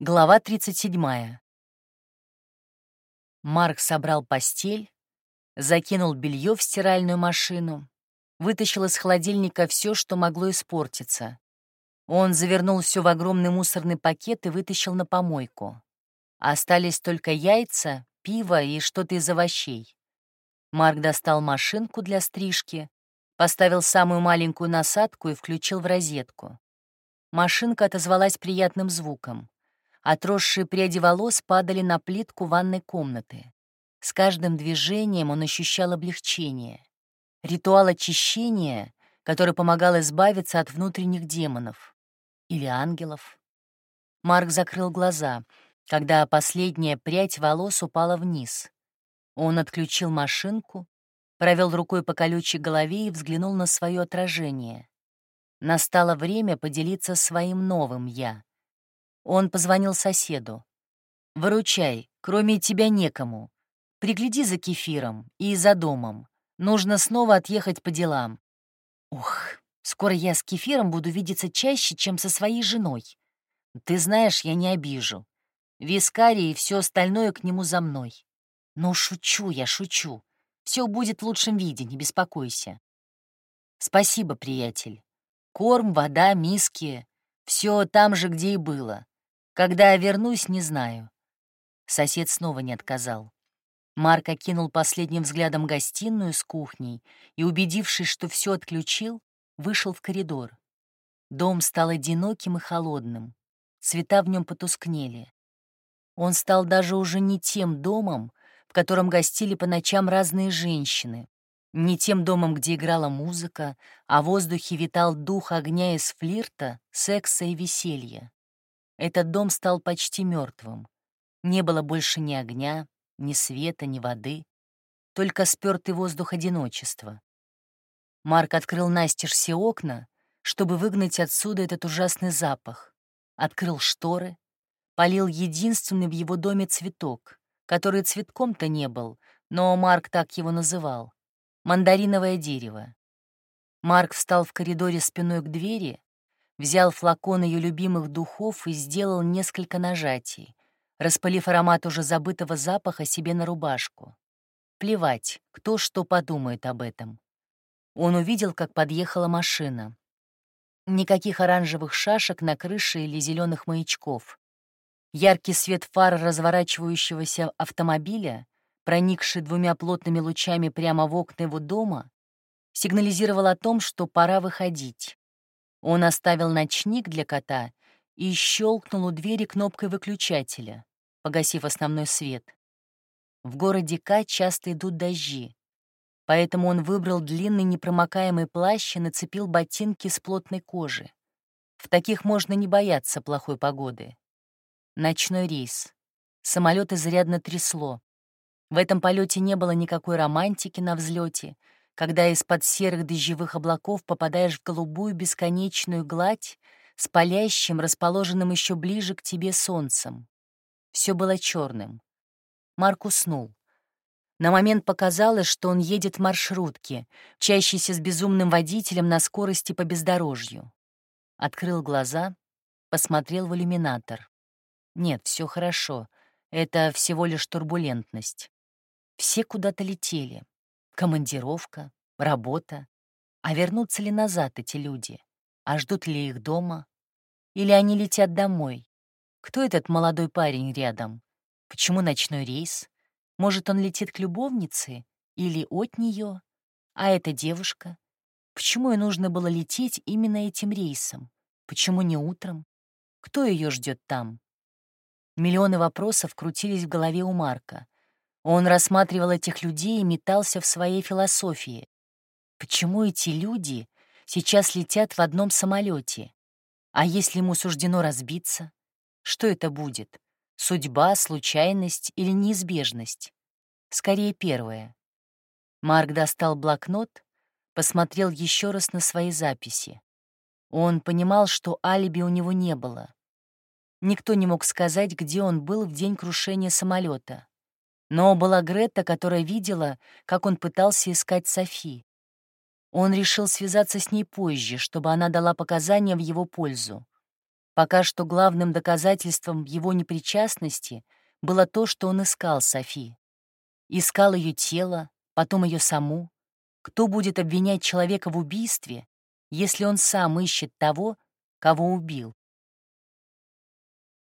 Глава 37. Марк собрал постель, закинул белье в стиральную машину, вытащил из холодильника все, что могло испортиться. Он завернул все в огромный мусорный пакет и вытащил на помойку. Остались только яйца, пиво и что-то из овощей. Марк достал машинку для стрижки, поставил самую маленькую насадку и включил в розетку. Машинка отозвалась приятным звуком. Отросшие пряди волос падали на плитку ванной комнаты. С каждым движением он ощущал облегчение. Ритуал очищения, который помогал избавиться от внутренних демонов. Или ангелов. Марк закрыл глаза, когда последняя прядь волос упала вниз. Он отключил машинку, провел рукой по колючей голове и взглянул на свое отражение. Настало время поделиться своим новым «я». Он позвонил соседу. «Выручай, кроме тебя некому. Пригляди за кефиром и за домом. Нужно снова отъехать по делам». «Ух, скоро я с кефиром буду видеться чаще, чем со своей женой. Ты знаешь, я не обижу. Вискарий и все остальное к нему за мной. Ну, шучу я, шучу. Все будет в лучшем виде, не беспокойся. Спасибо, приятель. Корм, вода, миски — все там же, где и было. Когда я вернусь, не знаю. Сосед снова не отказал. Марк окинул последним взглядом гостиную с кухней и, убедившись, что все отключил, вышел в коридор. Дом стал одиноким и холодным. Цвета в нем потускнели. Он стал даже уже не тем домом, в котором гостили по ночам разные женщины, не тем домом, где играла музыка, а в воздухе витал дух огня из флирта, секса и веселья. Этот дом стал почти мертвым. Не было больше ни огня, ни света, ни воды, только спёртый воздух одиночества. Марк открыл настежь все окна, чтобы выгнать отсюда этот ужасный запах. Открыл шторы, полил единственный в его доме цветок, который цветком-то не был, но Марк так его называл — мандариновое дерево. Марк встал в коридоре спиной к двери взял флакон ее любимых духов и сделал несколько нажатий, распылив аромат уже забытого запаха себе на рубашку. Плевать, кто что подумает об этом. Он увидел, как подъехала машина. Никаких оранжевых шашек на крыше или зеленых маячков. Яркий свет фар разворачивающегося автомобиля, проникший двумя плотными лучами прямо в окна его дома, сигнализировал о том, что пора выходить. Он оставил ночник для кота и щелкнул у двери кнопкой выключателя, погасив основной свет. В городе К часто идут дожди, поэтому он выбрал длинный непромокаемый плащ и нацепил ботинки с плотной кожи. В таких можно не бояться плохой погоды. Ночной рейс. Самолет изрядно трясло. В этом полете не было никакой романтики на взлете, когда из-под серых дождевых облаков попадаешь в голубую бесконечную гладь с палящим, расположенным еще ближе к тебе солнцем. Все было черным. Марк уснул. На момент показалось, что он едет в маршрутке, чащийся с безумным водителем на скорости по бездорожью. Открыл глаза, посмотрел в иллюминатор. Нет, все хорошо. Это всего лишь турбулентность. Все куда-то летели командировка, работа. А вернутся ли назад эти люди? А ждут ли их дома? Или они летят домой? Кто этот молодой парень рядом? Почему ночной рейс? Может, он летит к любовнице? Или от нее? А эта девушка? Почему ей нужно было лететь именно этим рейсом? Почему не утром? Кто ее ждет там? Миллионы вопросов крутились в голове у Марка — он рассматривал этих людей и метался в своей философии. Почему эти люди сейчас летят в одном самолете? А если ему суждено разбиться? Что это будет? Судьба, случайность или неизбежность? Скорее первое. Марк достал блокнот, посмотрел еще раз на свои записи. Он понимал, что алиби у него не было. Никто не мог сказать, где он был в день крушения самолета. Но была Грета, которая видела, как он пытался искать Софи. Он решил связаться с ней позже, чтобы она дала показания в его пользу. Пока что главным доказательством его непричастности было то, что он искал Софи. Искал ее тело, потом ее саму. Кто будет обвинять человека в убийстве, если он сам ищет того, кого убил?